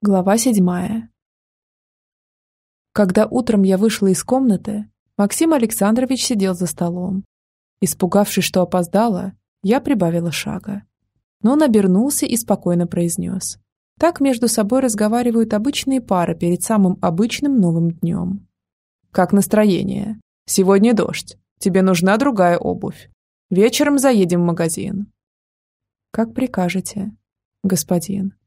Глава седьмая. Когда утром я вышла из комнаты, Максим Александрович сидел за столом. Испугавшись, что опоздала, я прибавила шага. Но он обернулся и спокойно произнес. Так между собой разговаривают обычные пары перед самым обычным новым днем. «Как настроение? Сегодня дождь. Тебе нужна другая обувь. Вечером заедем в магазин». «Как прикажете, господин».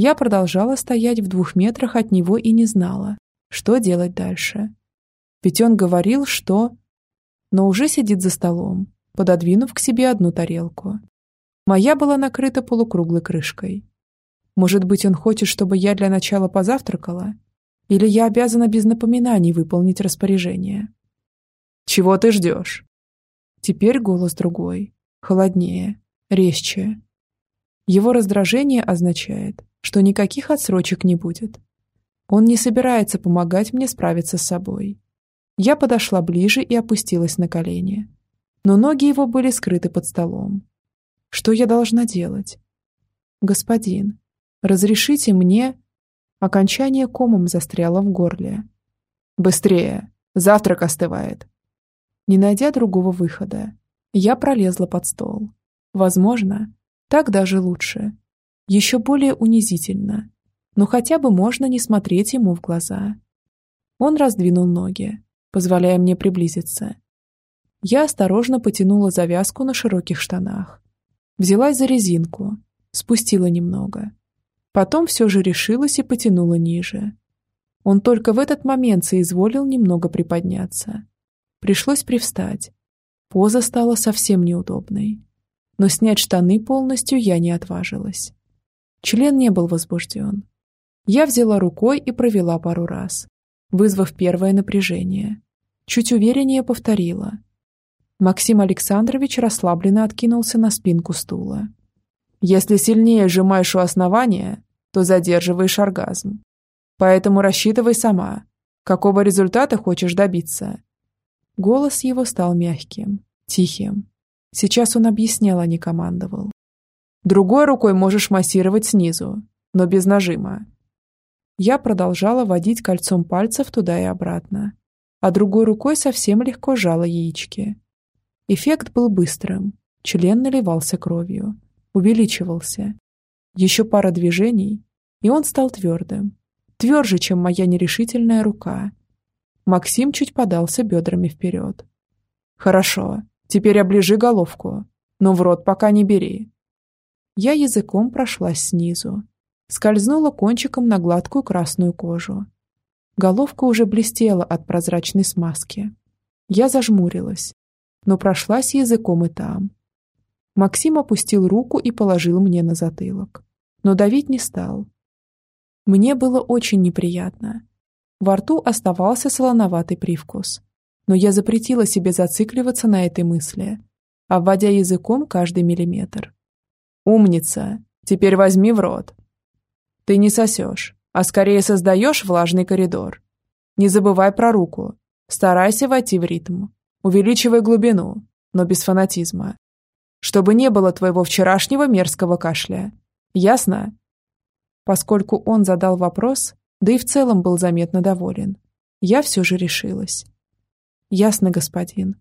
Я продолжала стоять в двух метрах от него и не знала, что делать дальше. Ведь он говорил, что... Но уже сидит за столом, пододвинув к себе одну тарелку. Моя была накрыта полукруглой крышкой. Может быть, он хочет, чтобы я для начала позавтракала? Или я обязана без напоминаний выполнить распоряжение? «Чего ты ждешь?» Теперь голос другой, холоднее, резче. Его раздражение означает, что никаких отсрочек не будет. Он не собирается помогать мне справиться с собой. Я подошла ближе и опустилась на колени. Но ноги его были скрыты под столом. Что я должна делать? Господин, разрешите мне... Окончание комом застряло в горле. Быстрее! Завтрак остывает. Не найдя другого выхода, я пролезла под стол. Возможно, так даже лучше еще более унизительно, но хотя бы можно не смотреть ему в глаза. Он раздвинул ноги, позволяя мне приблизиться. Я осторожно потянула завязку на широких штанах. Взялась за резинку, спустила немного. Потом все же решилась и потянула ниже. Он только в этот момент соизволил немного приподняться. Пришлось привстать. Поза стала совсем неудобной. Но снять штаны полностью я не отважилась. Член не был возбужден. Я взяла рукой и провела пару раз, вызвав первое напряжение. Чуть увереннее повторила. Максим Александрович расслабленно откинулся на спинку стула. «Если сильнее сжимаешь у основания, то задерживаешь оргазм. Поэтому рассчитывай сама, какого результата хочешь добиться». Голос его стал мягким, тихим. Сейчас он объяснял, а не командовал. Другой рукой можешь массировать снизу, но без нажима. Я продолжала водить кольцом пальцев туда и обратно, а другой рукой совсем легко жала яички. Эффект был быстрым, член наливался кровью, увеличивался. Еще пара движений, и он стал твердым, тверже, чем моя нерешительная рука. Максим чуть подался бедрами вперед. «Хорошо, теперь оближи головку, но в рот пока не бери. Я языком прошлась снизу. Скользнула кончиком на гладкую красную кожу. Головка уже блестела от прозрачной смазки. Я зажмурилась, но прошлась языком и там. Максим опустил руку и положил мне на затылок, но давить не стал. Мне было очень неприятно. Во рту оставался солоноватый привкус, но я запретила себе зацикливаться на этой мысли, обводя языком каждый миллиметр. «Умница! Теперь возьми в рот!» «Ты не сосешь, а скорее создаешь влажный коридор. Не забывай про руку. Старайся войти в ритм. Увеличивай глубину, но без фанатизма. Чтобы не было твоего вчерашнего мерзкого кашля. Ясно?» Поскольку он задал вопрос, да и в целом был заметно доволен, я все же решилась. «Ясно, господин.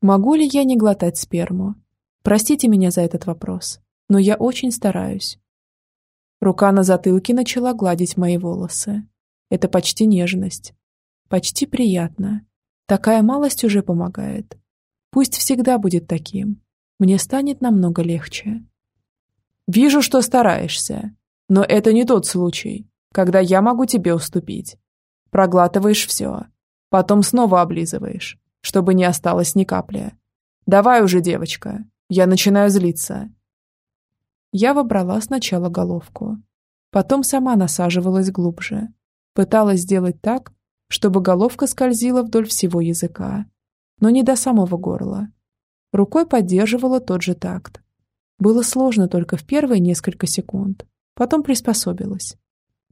Могу ли я не глотать сперму? Простите меня за этот вопрос но я очень стараюсь. Рука на затылке начала гладить мои волосы. Это почти нежность. Почти приятно. Такая малость уже помогает. Пусть всегда будет таким. Мне станет намного легче. Вижу, что стараешься. Но это не тот случай, когда я могу тебе уступить. Проглатываешь все. Потом снова облизываешь, чтобы не осталось ни капли. Давай уже, девочка. Я начинаю злиться. Я вобрала сначала головку. Потом сама насаживалась глубже. Пыталась сделать так, чтобы головка скользила вдоль всего языка, но не до самого горла. Рукой поддерживала тот же такт. Было сложно только в первые несколько секунд. Потом приспособилась.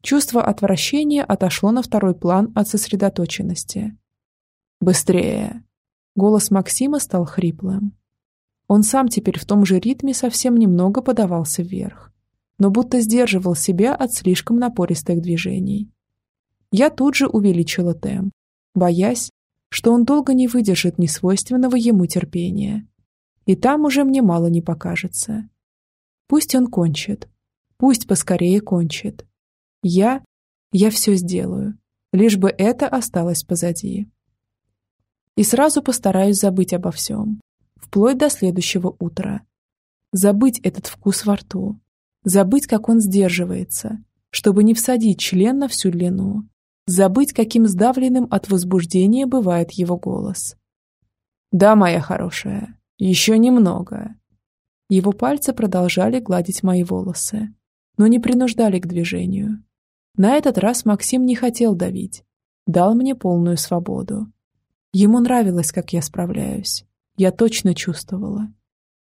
Чувство отвращения отошло на второй план от сосредоточенности. «Быстрее!» Голос Максима стал хриплым. Он сам теперь в том же ритме совсем немного подавался вверх. но будто сдерживал себя от слишком напористых движений. Я тут же увеличила темп, боясь, что он долго не выдержит несвойственного ему терпения. И там уже мне мало не покажется. Пусть он кончит. Пусть поскорее кончит. Я... я все сделаю, лишь бы это осталось позади. И сразу постараюсь забыть обо всем, вплоть до следующего утра. Забыть этот вкус во рту, забыть, как он сдерживается, чтобы не всадить член на всю длину, забыть, каким сдавленным от возбуждения бывает его голос. «Да, моя хорошая, еще немного». Его пальцы продолжали гладить мои волосы, но не принуждали к движению. На этот раз Максим не хотел давить, дал мне полную свободу. Ему нравилось, как я справляюсь. Я точно чувствовала.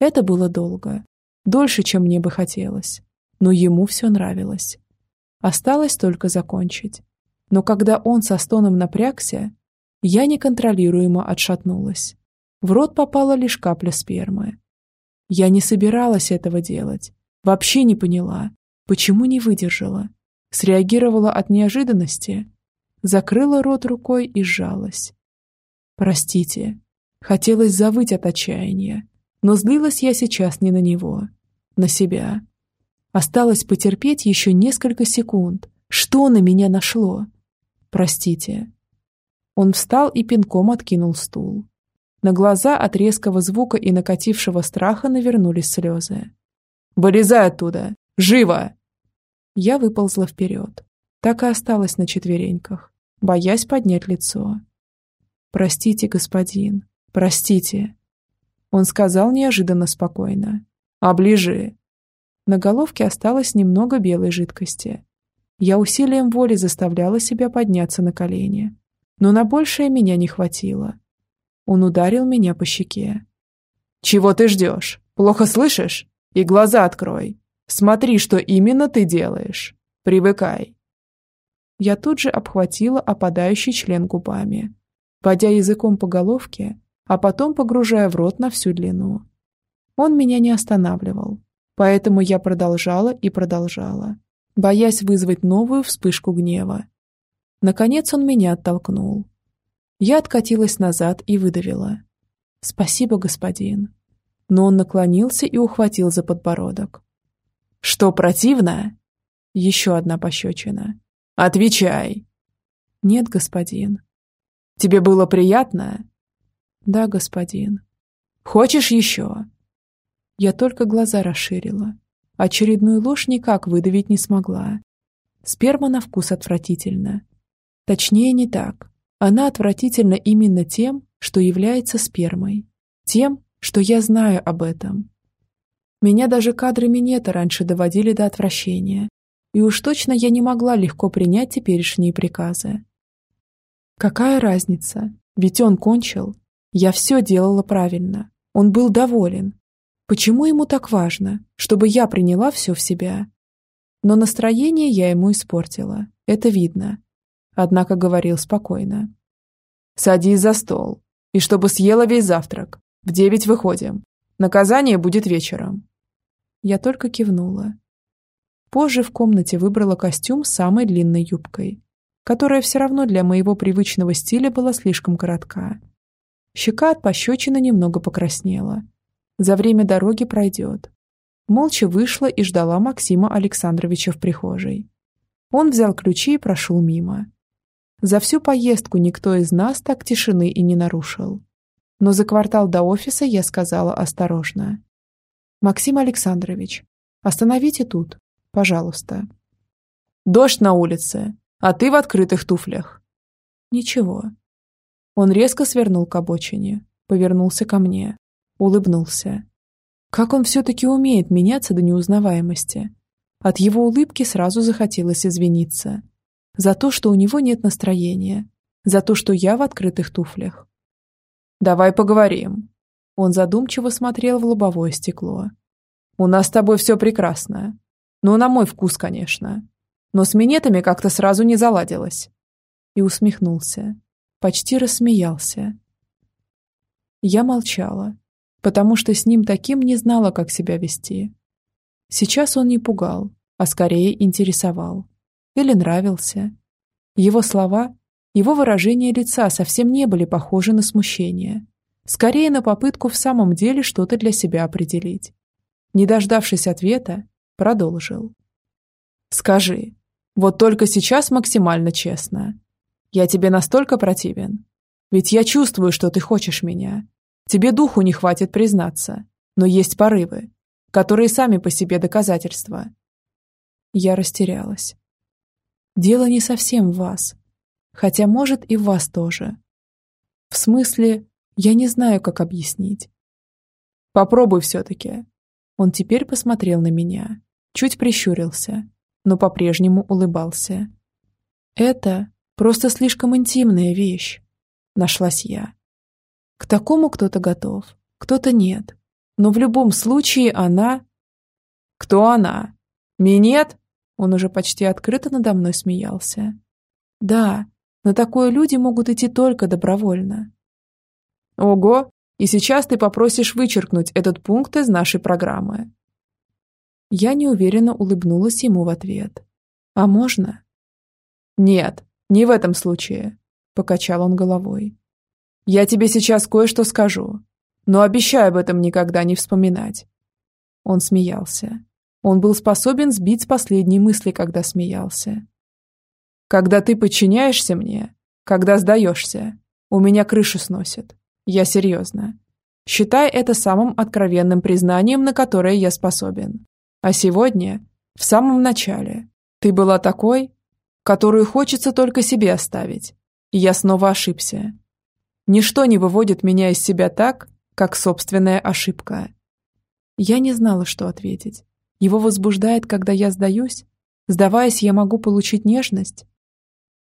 Это было долго. Дольше, чем мне бы хотелось. Но ему все нравилось. Осталось только закончить. Но когда он со стоном напрягся, я неконтролируемо отшатнулась. В рот попала лишь капля спермы. Я не собиралась этого делать. Вообще не поняла, почему не выдержала. Среагировала от неожиданности. Закрыла рот рукой и сжалась. Простите. Хотелось завыть от отчаяния, но злилась я сейчас не на него, на себя. Осталось потерпеть еще несколько секунд. Что на меня нашло? Простите. Он встал и пинком откинул стул. На глаза от резкого звука и накатившего страха навернулись слезы. «Вылезай оттуда! Живо!» Я выползла вперед. Так и осталась на четвереньках, боясь поднять лицо. «Простите, господин, простите». Он сказал неожиданно спокойно. «Оближи». На головке осталось немного белой жидкости. Я усилием воли заставляла себя подняться на колени. Но на большее меня не хватило. Он ударил меня по щеке. «Чего ты ждешь? Плохо слышишь? И глаза открой. Смотри, что именно ты делаешь. Привыкай». Я тут же обхватила опадающий член губами водя языком по головке, а потом погружая в рот на всю длину. Он меня не останавливал, поэтому я продолжала и продолжала, боясь вызвать новую вспышку гнева. Наконец он меня оттолкнул. Я откатилась назад и выдавила. «Спасибо, господин». Но он наклонился и ухватил за подбородок. «Что, противно?» Еще одна пощечина. «Отвечай!» «Нет, господин». Тебе было приятно?» «Да, господин». «Хочешь еще?» Я только глаза расширила. Очередную ложь никак выдавить не смогла. Сперма на вкус отвратительна. Точнее, не так. Она отвратительна именно тем, что является спермой. Тем, что я знаю об этом. Меня даже кадры минета раньше доводили до отвращения. И уж точно я не могла легко принять теперешние приказы. Какая разница? Ведь он кончил. Я все делала правильно. Он был доволен. Почему ему так важно, чтобы я приняла все в себя? Но настроение я ему испортила. Это видно. Однако говорил спокойно. «Садись за стол. И чтобы съела весь завтрак. В девять выходим. Наказание будет вечером». Я только кивнула. Позже в комнате выбрала костюм с самой длинной юбкой которая все равно для моего привычного стиля была слишком коротка. Щека от пощечины немного покраснела. За время дороги пройдет. Молча вышла и ждала Максима Александровича в прихожей. Он взял ключи и прошел мимо. За всю поездку никто из нас так тишины и не нарушил. Но за квартал до офиса я сказала осторожно. «Максим Александрович, остановите тут, пожалуйста». «Дождь на улице а ты в открытых туфлях». «Ничего». Он резко свернул к обочине, повернулся ко мне, улыбнулся. Как он все-таки умеет меняться до неузнаваемости. От его улыбки сразу захотелось извиниться. За то, что у него нет настроения. За то, что я в открытых туфлях. «Давай поговорим». Он задумчиво смотрел в лобовое стекло. «У нас с тобой все прекрасно. Ну, на мой вкус, конечно но с минетами как-то сразу не заладилось. И усмехнулся. Почти рассмеялся. Я молчала, потому что с ним таким не знала, как себя вести. Сейчас он не пугал, а скорее интересовал. Или нравился. Его слова, его выражение лица совсем не были похожи на смущение. Скорее на попытку в самом деле что-то для себя определить. Не дождавшись ответа, продолжил. «Скажи, вот только сейчас максимально честно. Я тебе настолько противен. Ведь я чувствую, что ты хочешь меня. Тебе духу не хватит признаться, но есть порывы, которые сами по себе доказательства. Я растерялась. Дело не совсем в вас, хотя, может, и в вас тоже. В смысле, я не знаю, как объяснить. Попробуй все-таки. Он теперь посмотрел на меня, чуть прищурился, но по-прежнему улыбался. Это просто слишком интимная вещь, нашлась я. К такому кто-то готов, кто-то нет. Но в любом случае она... Кто она? Минет? Он уже почти открыто надо мной смеялся. Да, на такое люди могут идти только добровольно. Ого, и сейчас ты попросишь вычеркнуть этот пункт из нашей программы. Я неуверенно улыбнулась ему в ответ. А можно? Нет, не в этом случае, покачал он головой. Я тебе сейчас кое-что скажу, но обещаю об этом никогда не вспоминать. Он смеялся. Он был способен сбить с последней мысли, когда смеялся. Когда ты подчиняешься мне, когда сдаешься, у меня крышу сносит. Я серьезно. Считай это самым откровенным признанием, на которое я способен. А сегодня, в самом начале, ты была такой, которую хочется только себе оставить. И я снова ошибся. Ничто не выводит меня из себя так, как собственная ошибка. Я не знала, что ответить. Его возбуждает, когда я сдаюсь? Сдаваясь, я могу получить нежность?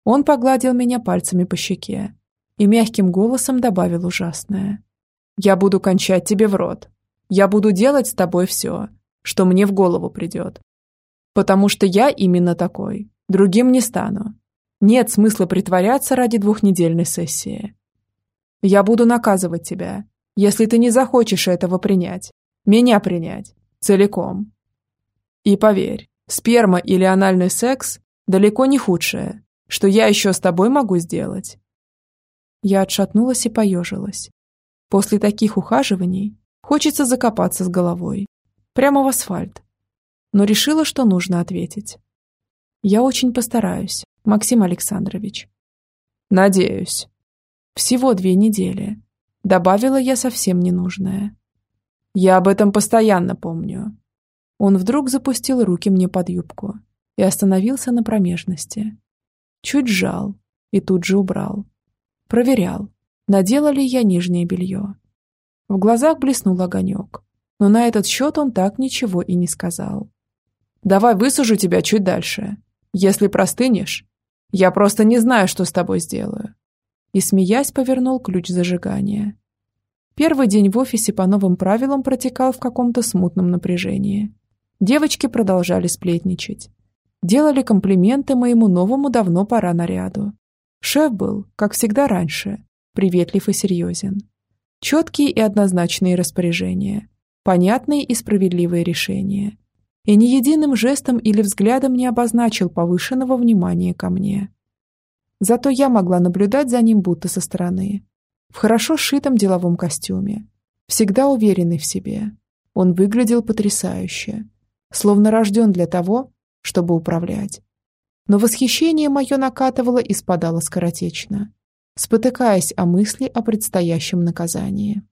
Он погладил меня пальцами по щеке и мягким голосом добавил ужасное. «Я буду кончать тебе в рот. Я буду делать с тобой все, что мне в голову придет. Потому что я именно такой. Другим не стану. Нет смысла притворяться ради двухнедельной сессии. Я буду наказывать тебя, если ты не захочешь этого принять. Меня принять. Целиком. И поверь, сперма или анальный секс далеко не худшее, что я еще с тобой могу сделать. Я отшатнулась и поежилась. После таких ухаживаний хочется закопаться с головой. Прямо в асфальт. Но решила, что нужно ответить. Я очень постараюсь, Максим Александрович. Надеюсь. Всего две недели. Добавила я совсем ненужное. Я об этом постоянно помню. Он вдруг запустил руки мне под юбку и остановился на промежности. Чуть сжал и тут же убрал. Проверял, надела ли я нижнее белье. В глазах блеснул огонек, но на этот счет он так ничего и не сказал. «Давай высажу тебя чуть дальше. Если простынешь, я просто не знаю, что с тобой сделаю и, смеясь, повернул ключ зажигания. Первый день в офисе по новым правилам протекал в каком-то смутном напряжении. Девочки продолжали сплетничать. Делали комплименты моему новому давно пора наряду. Шеф был, как всегда раньше, приветлив и серьезен. Четкие и однозначные распоряжения, понятные и справедливые решения. И ни единым жестом или взглядом не обозначил повышенного внимания ко мне. Зато я могла наблюдать за ним будто со стороны. В хорошо сшитом деловом костюме. Всегда уверенный в себе. Он выглядел потрясающе. Словно рожден для того, чтобы управлять. Но восхищение мое накатывало и спадало скоротечно, спотыкаясь о мысли о предстоящем наказании.